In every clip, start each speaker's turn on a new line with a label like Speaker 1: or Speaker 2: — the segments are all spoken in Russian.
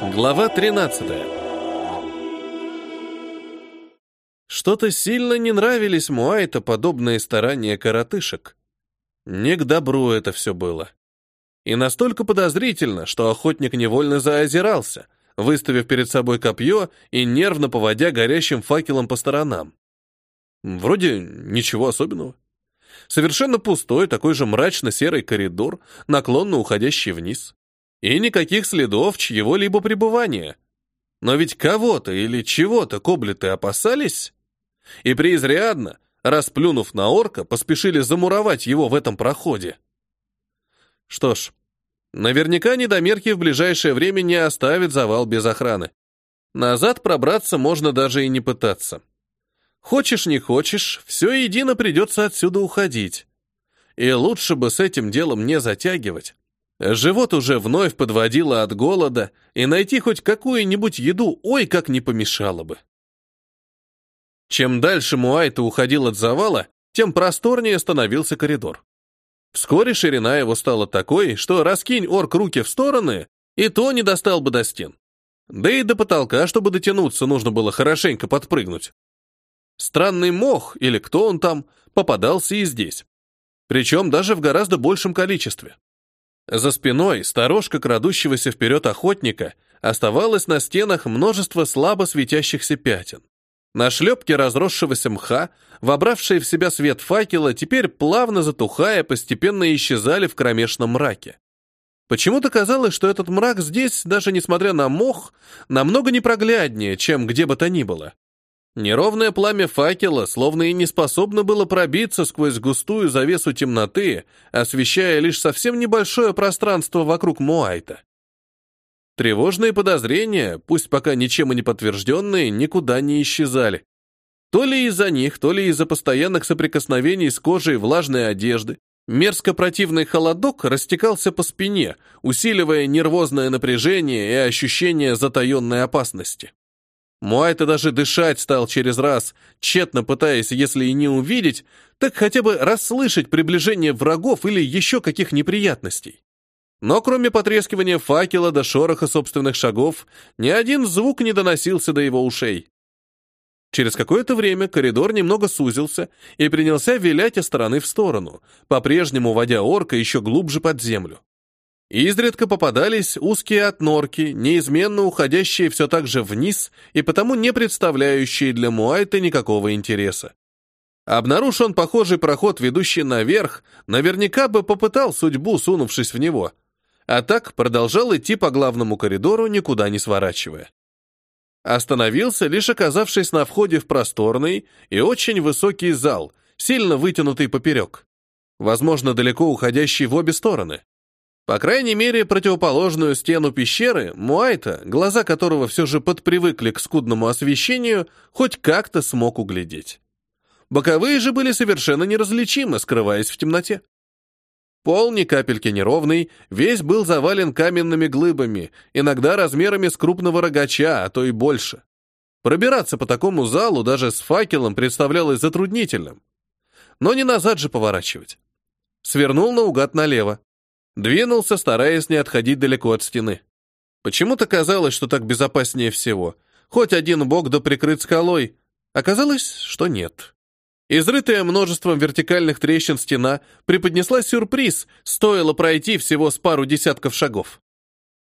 Speaker 1: Глава 13 Что-то сильно не нравились Муайта подобные старания коротышек. Не к добру это все было. И настолько подозрительно, что охотник невольно заозирался, выставив перед собой копье и нервно поводя горящим факелом по сторонам. Вроде ничего особенного. Совершенно пустой, такой же мрачно-серый коридор, наклонно уходящий вниз. И никаких следов чьего-либо пребывания. Но ведь кого-то или чего-то коблеты опасались, и преизрядно, расплюнув на орка, поспешили замуровать его в этом проходе. Что ж, наверняка недомерки в ближайшее время не оставят завал без охраны. Назад пробраться можно даже и не пытаться. Хочешь, не хочешь, все едино придется отсюда уходить. И лучше бы с этим делом не затягивать. Живот уже вновь подводило от голода, и найти хоть какую-нибудь еду ой как не помешало бы. Чем дальше Муайта уходил от завала, тем просторнее становился коридор. Вскоре ширина его стала такой, что раскинь орк руки в стороны, и то не достал бы до стен. Да и до потолка, чтобы дотянуться, нужно было хорошенько подпрыгнуть. Странный мох, или кто он там, попадался и здесь. Причем даже в гораздо большем количестве. За спиной сторожка крадущегося вперед охотника оставалось на стенах множество слабо светящихся пятен. На шлепке разросшегося мха, вобравшие в себя свет факела, теперь плавно затухая, постепенно исчезали в кромешном мраке. Почему-то казалось, что этот мрак здесь, даже несмотря на мох, намного непрогляднее, чем где бы то ни было. Неровное пламя факела словно и не способно было пробиться сквозь густую завесу темноты, освещая лишь совсем небольшое пространство вокруг Муайта. Тревожные подозрения, пусть пока ничем и не подтвержденные, никуда не исчезали. То ли из-за них, то ли из-за постоянных соприкосновений с кожей влажной одежды, мерзко противный холодок растекался по спине, усиливая нервозное напряжение и ощущение затаенной опасности. Муайта даже дышать стал через раз, тщетно пытаясь, если и не увидеть, так хотя бы расслышать приближение врагов или еще каких неприятностей. Но кроме потрескивания факела до шороха собственных шагов, ни один звук не доносился до его ушей. Через какое-то время коридор немного сузился и принялся вилять из стороны в сторону, по-прежнему водя орка еще глубже под землю. Изредка попадались узкие отнорки, неизменно уходящие все так же вниз и потому не представляющие для Муайта никакого интереса. Обнаружив он похожий проход, ведущий наверх, наверняка бы попытал судьбу, сунувшись в него. А так продолжал идти по главному коридору, никуда не сворачивая. Остановился, лишь оказавшись на входе в просторный и очень высокий зал, сильно вытянутый поперек. Возможно, далеко уходящий в обе стороны. По крайней мере, противоположную стену пещеры Муайта, глаза которого все же подпривыкли к скудному освещению, хоть как-то смог углядеть. Боковые же были совершенно неразличимы, скрываясь в темноте. Пол ни капельки неровный, весь был завален каменными глыбами, иногда размерами с крупного рогача, а то и больше. Пробираться по такому залу даже с факелом представлялось затруднительным. Но не назад же поворачивать. Свернул наугад налево. Двинулся, стараясь не отходить далеко от стены. Почему-то казалось, что так безопаснее всего. Хоть один бок да прикрыт скалой. Оказалось, что нет. Изрытая множеством вертикальных трещин стена преподнесла сюрприз, стоило пройти всего с пару десятков шагов.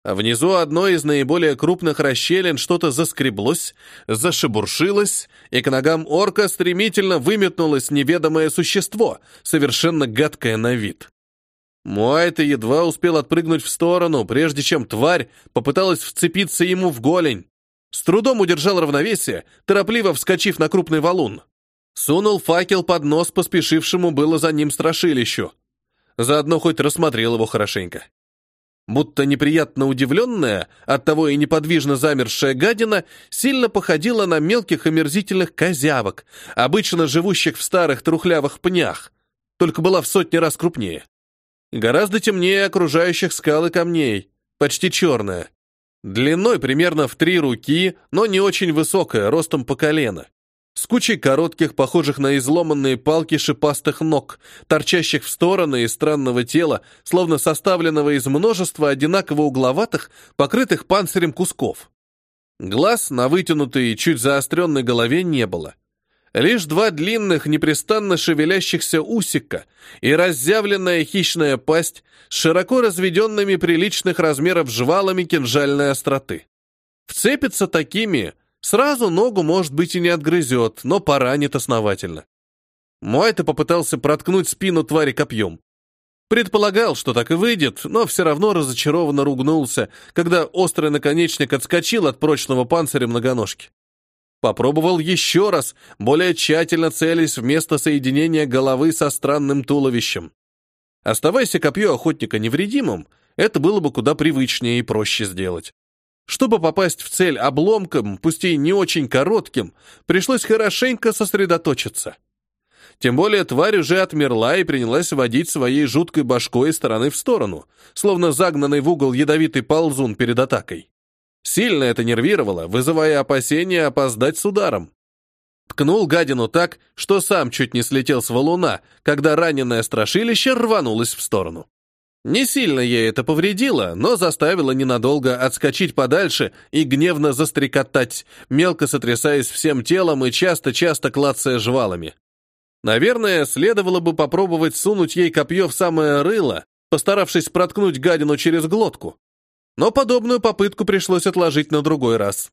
Speaker 1: А внизу одной из наиболее крупных расщелин что-то заскреблось, зашебуршилось, и к ногам орка стремительно выметнулось неведомое существо, совершенно гадкое на вид. Муайта едва успел отпрыгнуть в сторону, прежде чем тварь попыталась вцепиться ему в голень. С трудом удержал равновесие, торопливо вскочив на крупный валун. Сунул факел под нос поспешившему было за ним страшилищу. Заодно хоть рассмотрел его хорошенько. Будто неприятно удивленная, оттого и неподвижно замершая гадина, сильно походила на мелких омерзительных козявок, обычно живущих в старых трухлявых пнях, только была в сотни раз крупнее. Гораздо темнее окружающих скал и камней, почти черная. Длиной примерно в три руки, но не очень высокая, ростом по колено. с кучей коротких, похожих на изломанные палки шипастых ног, торчащих в стороны из странного тела, словно составленного из множества одинаково угловатых, покрытых панцирем кусков. Глаз на вытянутой и чуть заостренной голове не было. Лишь два длинных, непрестанно шевелящихся усика и разъявленная хищная пасть с широко разведенными приличных размеров жвалами кинжальной остроты. Вцепится такими, сразу ногу, может быть, и не отгрызет, но поранит основательно. Муайта попытался проткнуть спину твари копьем. Предполагал, что так и выйдет, но все равно разочарованно ругнулся, когда острый наконечник отскочил от прочного панциря многоножки. Попробовал еще раз, более тщательно целясь в место соединения головы со странным туловищем. Оставайся копье охотника невредимым, это было бы куда привычнее и проще сделать. Чтобы попасть в цель обломком, пусть и не очень коротким, пришлось хорошенько сосредоточиться. Тем более тварь уже отмерла и принялась водить своей жуткой башкой из стороны в сторону, словно загнанный в угол ядовитый ползун перед атакой. Сильно это нервировало, вызывая опасения опоздать с ударом. Ткнул гадину так, что сам чуть не слетел с валуна, когда раненое страшилище рванулось в сторону. Не сильно ей это повредило, но заставило ненадолго отскочить подальше и гневно застрекотать, мелко сотрясаясь всем телом и часто-часто клацая жвалами. Наверное, следовало бы попробовать сунуть ей копье в самое рыло, постаравшись проткнуть гадину через глотку но подобную попытку пришлось отложить на другой раз.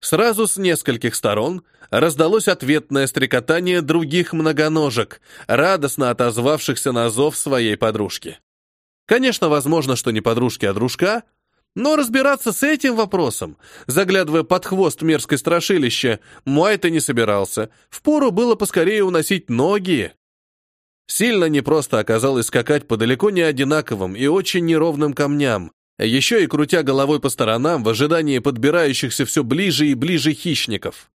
Speaker 1: Сразу с нескольких сторон раздалось ответное стрекотание других многоножек, радостно отозвавшихся на зов своей подружки. Конечно, возможно, что не подружки, а дружка, но разбираться с этим вопросом, заглядывая под хвост мерзкой страшилища, Муайта не собирался. Впору было поскорее уносить ноги. Сильно непросто оказалось скакать по далеко не одинаковым и очень неровным камням, еще и крутя головой по сторонам в ожидании подбирающихся все ближе и ближе хищников.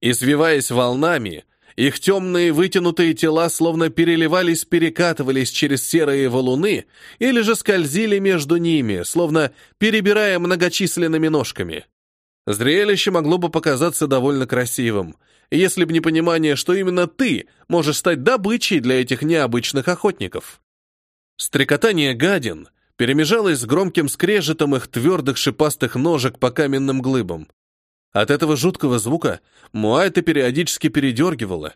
Speaker 1: И свиваясь волнами, их темные вытянутые тела словно переливались, перекатывались через серые валуны или же скользили между ними, словно перебирая многочисленными ножками. Зрелище могло бы показаться довольно красивым, если бы не понимание, что именно ты можешь стать добычей для этих необычных охотников. Стрекотание гадин перемежалось с громким скрежетом их твердых шипастых ножек по каменным глыбам. От этого жуткого звука Муайта периодически передергивала.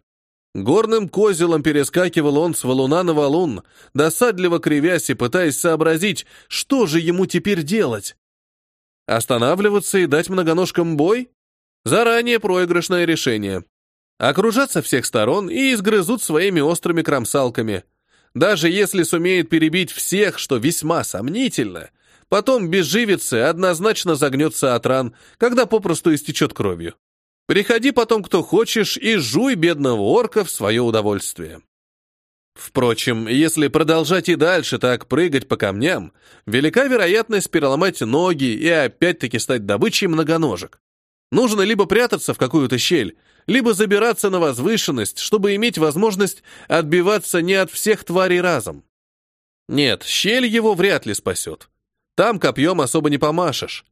Speaker 1: Горным козелом перескакивал он с валуна на валун, досадливо кривясь и пытаясь сообразить, что же ему теперь делать. Останавливаться и дать многоножкам бой? Заранее проигрышное решение. Окружат со всех сторон и изгрызут своими острыми кромсалками — даже если сумеет перебить всех, что весьма сомнительно, потом безживицы однозначно загнется от ран, когда попросту истечет кровью. Приходи потом, кто хочешь, и жуй бедного орка в свое удовольствие. Впрочем, если продолжать и дальше так прыгать по камням, велика вероятность переломать ноги и опять-таки стать добычей многоножек. Нужно либо прятаться в какую-то щель, либо забираться на возвышенность, чтобы иметь возможность отбиваться не от всех тварей разом. Нет, щель его вряд ли спасет. Там копьем особо не помашешь.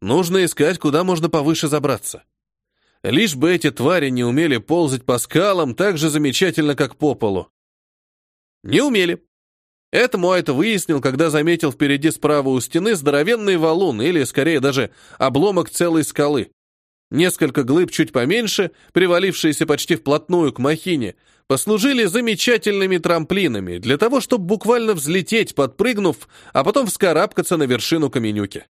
Speaker 1: Нужно искать, куда можно повыше забраться. Лишь бы эти твари не умели ползать по скалам так же замечательно, как по полу. Не умели. Это Муайта выяснил, когда заметил впереди справа у стены здоровенный валун, или, скорее, даже обломок целой скалы. Несколько глыб чуть поменьше, привалившиеся почти вплотную к махине, послужили замечательными трамплинами для того, чтобы буквально взлететь, подпрыгнув, а потом вскарабкаться на вершину каменюки.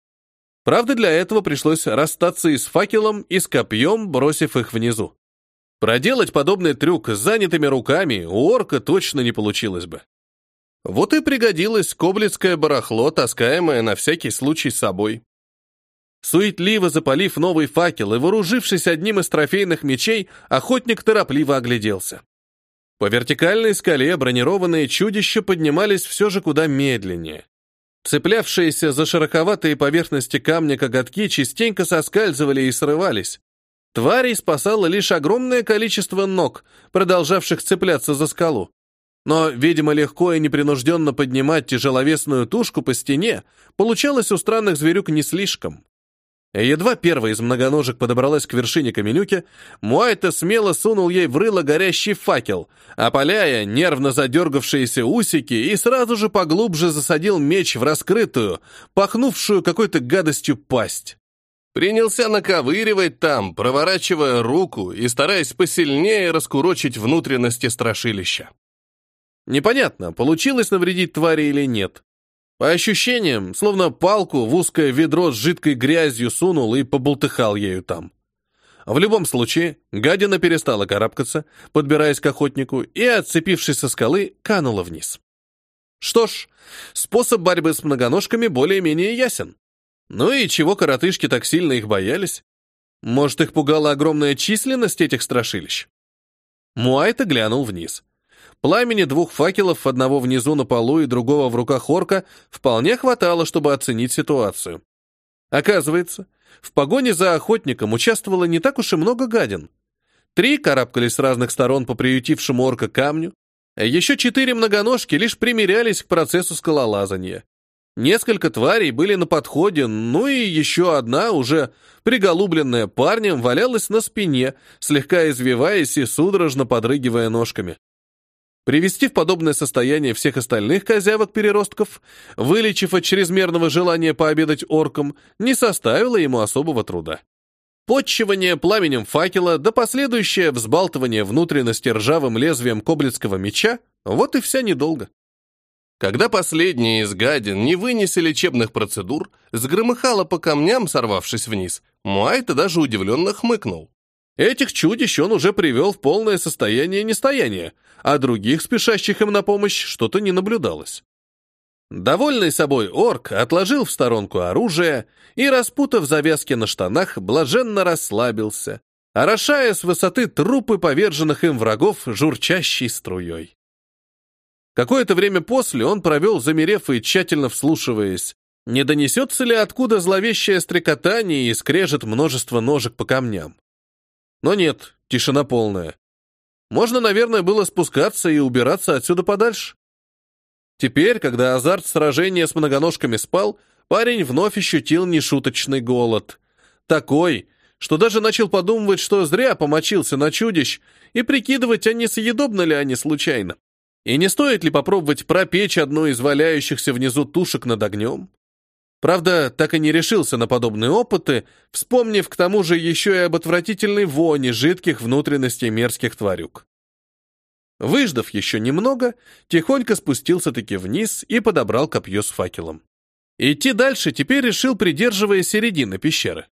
Speaker 1: Правда, для этого пришлось расстаться и с факелом, и с копьем, бросив их внизу. Проделать подобный трюк с занятыми руками у орка точно не получилось бы. Вот и пригодилось коблицкое барахло, таскаемое на всякий случай с собой. Суетливо запалив новый факел и вооружившись одним из трофейных мечей, охотник торопливо огляделся. По вертикальной скале бронированные чудища поднимались все же куда медленнее. Цеплявшиеся за широковатые поверхности камня коготки частенько соскальзывали и срывались. Тварей спасало лишь огромное количество ног, продолжавших цепляться за скалу. Но, видимо, легко и непринужденно поднимать тяжеловесную тушку по стене получалось у странных зверюк не слишком. Едва первая из многоножек подобралась к вершине каменюки, Муайта смело сунул ей в рыло горящий факел, опаляя нервно задергавшиеся усики и сразу же поглубже засадил меч в раскрытую, пахнувшую какой-то гадостью пасть. Принялся наковыривать там, проворачивая руку и стараясь посильнее раскурочить внутренности страшилища. Непонятно, получилось навредить твари или нет. По ощущениям, словно палку в узкое ведро с жидкой грязью сунул и побултыхал ею там. В любом случае, гадина перестала карабкаться, подбираясь к охотнику, и, отцепившись со скалы, канула вниз. Что ж, способ борьбы с многоножками более-менее ясен. Ну и чего коротышки так сильно их боялись? Может, их пугала огромная численность этих страшилищ? Муайта глянул вниз. Пламени двух факелов, одного внизу на полу и другого в руках орка, вполне хватало, чтобы оценить ситуацию. Оказывается, в погоне за охотником участвовало не так уж и много гадин. Три карабкались с разных сторон по приютившему орка камню, а еще четыре многоножки лишь примерялись к процессу скалолазания. Несколько тварей были на подходе, ну и еще одна, уже приголубленная парнем, валялась на спине, слегка извиваясь и судорожно подрыгивая ножками. Привести в подобное состояние всех остальных козявок-переростков, вылечив от чрезмерного желания пообедать оркам, не составило ему особого труда. Подчивание пламенем факела да последующее взбалтывание внутренности ржавым лезвием коблицкого меча — вот и вся недолго. Когда последние из гадин не вынесли лечебных процедур, сгромыхало по камням, сорвавшись вниз, Муайта даже удивленно хмыкнул. Этих чудищ он уже привел в полное состояние нестояния, а других, спешащих им на помощь, что-то не наблюдалось. Довольный собой орк отложил в сторонку оружие и, распутав завязки на штанах, блаженно расслабился, орошая с высоты трупы поверженных им врагов журчащей струей. Какое-то время после он провел, замерев и тщательно вслушиваясь, не донесется ли откуда зловещее стрекотание и скрежет множество ножек по камням. Но нет, тишина полная. Можно, наверное, было спускаться и убираться отсюда подальше. Теперь, когда азарт сражения с многоножками спал, парень вновь ощутил нешуточный голод. Такой, что даже начал подумывать, что зря помочился на чудищ, и прикидывать, а не съедобно ли они случайно. И не стоит ли попробовать пропечь одну из валяющихся внизу тушек над огнем? Правда, так и не решился на подобные опыты, вспомнив к тому же еще и об отвратительной воне жидких внутренностей мерзких тварюк. Выждав еще немного, тихонько спустился-таки вниз и подобрал копье с факелом. Идти дальше теперь решил, придерживая середины пещеры.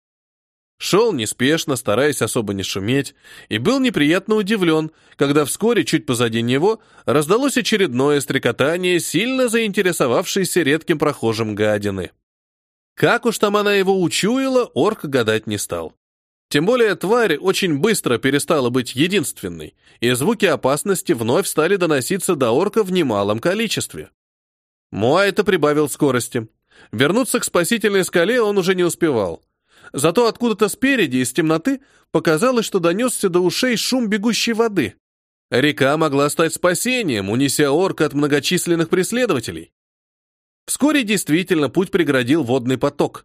Speaker 1: Шел неспешно, стараясь особо не шуметь, и был неприятно удивлен, когда вскоре, чуть позади него, раздалось очередное стрекотание, сильно заинтересовавшейся редким прохожим гадины. Как уж там она его учуяла, орк гадать не стал. Тем более тварь очень быстро перестала быть единственной, и звуки опасности вновь стали доноситься до орка в немалом количестве. Муайта прибавил скорости. Вернуться к спасительной скале он уже не успевал. Зато откуда-то спереди, из темноты, показалось, что донесся до ушей шум бегущей воды. Река могла стать спасением, унеся орка от многочисленных преследователей. Вскоре действительно путь преградил водный поток.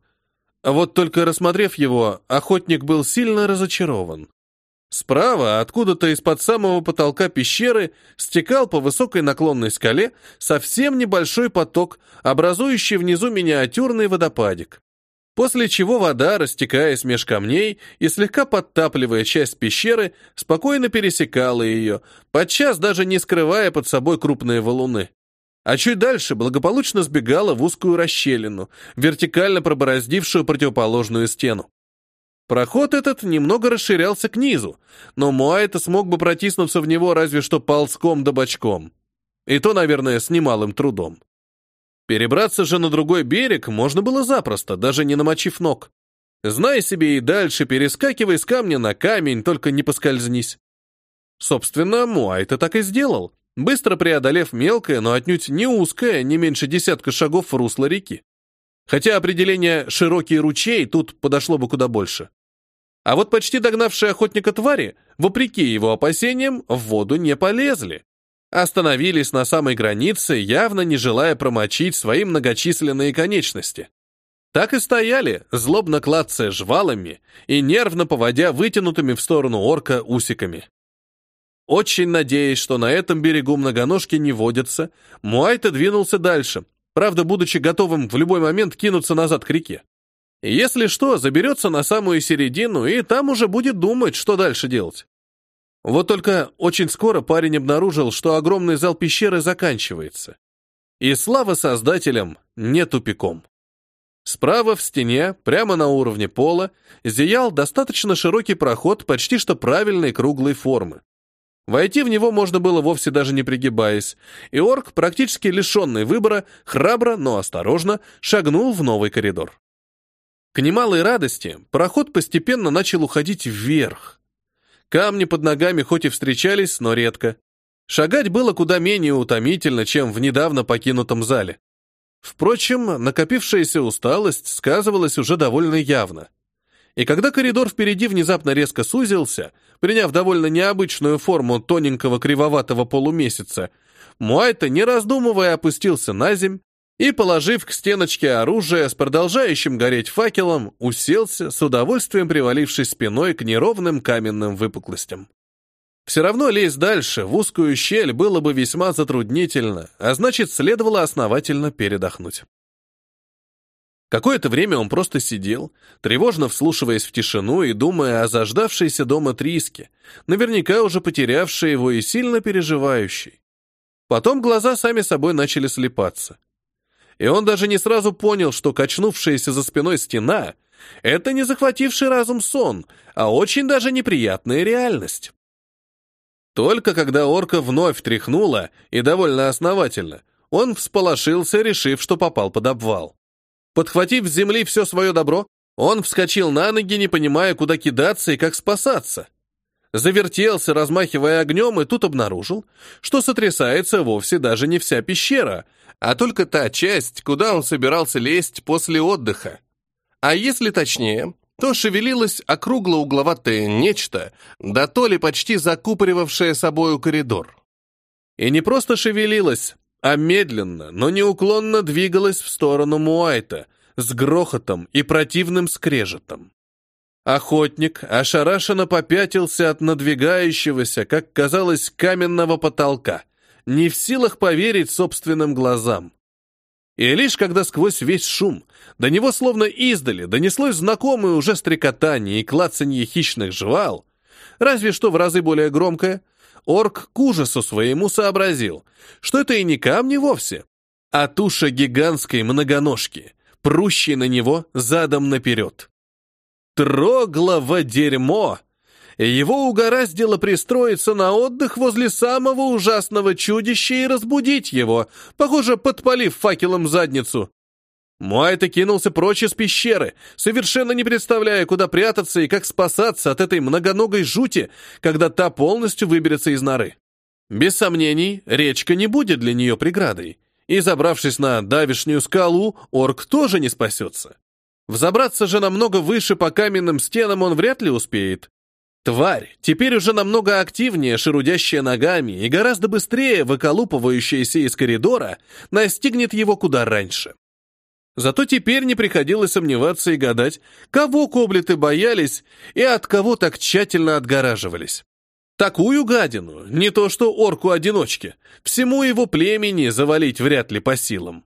Speaker 1: А вот только рассмотрев его, охотник был сильно разочарован. Справа, откуда-то из-под самого потолка пещеры, стекал по высокой наклонной скале совсем небольшой поток, образующий внизу миниатюрный водопадик. После чего вода, растекаясь меж камней и слегка подтапливая часть пещеры, спокойно пересекала ее, подчас даже не скрывая под собой крупные валуны а чуть дальше благополучно сбегала в узкую расщелину, вертикально пробороздившую противоположную стену. Проход этот немного расширялся к низу, но Муайта смог бы протиснуться в него разве что ползком да бочком. И то, наверное, с немалым трудом. Перебраться же на другой берег можно было запросто, даже не намочив ног. Знай себе и дальше, перескакивай с камня на камень, только не поскользнись. Собственно, Муайта так и сделал быстро преодолев мелкое, но отнюдь не узкое, не меньше десятка шагов в русло реки. Хотя определение «широкий ручей» тут подошло бы куда больше. А вот почти догнавшие охотника твари, вопреки его опасениям, в воду не полезли. Остановились на самой границе, явно не желая промочить свои многочисленные конечности. Так и стояли, злобно клацая жвалами и нервно поводя вытянутыми в сторону орка усиками. Очень надеясь, что на этом берегу многоножки не водятся, Муайта двинулся дальше, правда, будучи готовым в любой момент кинуться назад к реке. Если что, заберется на самую середину, и там уже будет думать, что дальше делать. Вот только очень скоро парень обнаружил, что огромный зал пещеры заканчивается. И слава создателям, не тупиком. Справа в стене, прямо на уровне пола, зиял достаточно широкий проход почти что правильной круглой формы. Войти в него можно было вовсе даже не пригибаясь, и орк, практически лишенный выбора, храбро, но осторожно, шагнул в новый коридор. К немалой радости проход постепенно начал уходить вверх. Камни под ногами хоть и встречались, но редко. Шагать было куда менее утомительно, чем в недавно покинутом зале. Впрочем, накопившаяся усталость сказывалась уже довольно явно. И когда коридор впереди внезапно резко сузился, приняв довольно необычную форму тоненького кривоватого полумесяца, Муайта, не раздумывая, опустился на земь и, положив к стеночке оружие с продолжающим гореть факелом, уселся, с удовольствием привалившись спиной к неровным каменным выпуклостям. Все равно лезть дальше, в узкую щель, было бы весьма затруднительно, а значит, следовало основательно передохнуть. Какое-то время он просто сидел, тревожно вслушиваясь в тишину и думая о заждавшейся дома Триске, наверняка уже потерявшей его и сильно переживающей. Потом глаза сами собой начали слепаться. И он даже не сразу понял, что качнувшаяся за спиной стена — это не захвативший разум сон, а очень даже неприятная реальность. Только когда орка вновь тряхнула, и довольно основательно, он всполошился, решив, что попал под обвал. Подхватив с земли все свое добро, он вскочил на ноги, не понимая, куда кидаться и как спасаться. Завертелся, размахивая огнем, и тут обнаружил, что сотрясается вовсе даже не вся пещера, а только та часть, куда он собирался лезть после отдыха. А если точнее, то шевелилось округло-угловатое нечто, да то ли почти закупоривавшее собою коридор. И не просто шевелилось, а медленно, но неуклонно двигалось в сторону Муайта с грохотом и противным скрежетом. Охотник ошарашенно попятился от надвигающегося, как казалось, каменного потолка, не в силах поверить собственным глазам. И лишь когда сквозь весь шум до него словно издали донеслось знакомое уже стрекотание и клацанье хищных жвал, разве что в разы более громкое, орк к ужасу своему сообразил, что это и не камни вовсе, а туша гигантской многоножки, прущей на него задом наперед. Троглово дерьмо! Его угораздило пристроиться на отдых возле самого ужасного чудища и разбудить его, похоже, подпалив факелом задницу. Муайта кинулся прочь из пещеры, совершенно не представляя, куда прятаться и как спасаться от этой многоногой жути, когда та полностью выберется из норы. Без сомнений, речка не будет для нее преградой, и, забравшись на давишнюю скалу, орк тоже не спасется. Взобраться же намного выше по каменным стенам он вряд ли успеет, Тварь, теперь уже намного активнее, шерудящая ногами и гораздо быстрее выколупывающаяся из коридора, настигнет его куда раньше. Зато теперь не приходилось сомневаться и гадать, кого коблеты боялись и от кого так тщательно отгораживались. Такую гадину, не то что орку-одиночке, всему его племени завалить вряд ли по силам.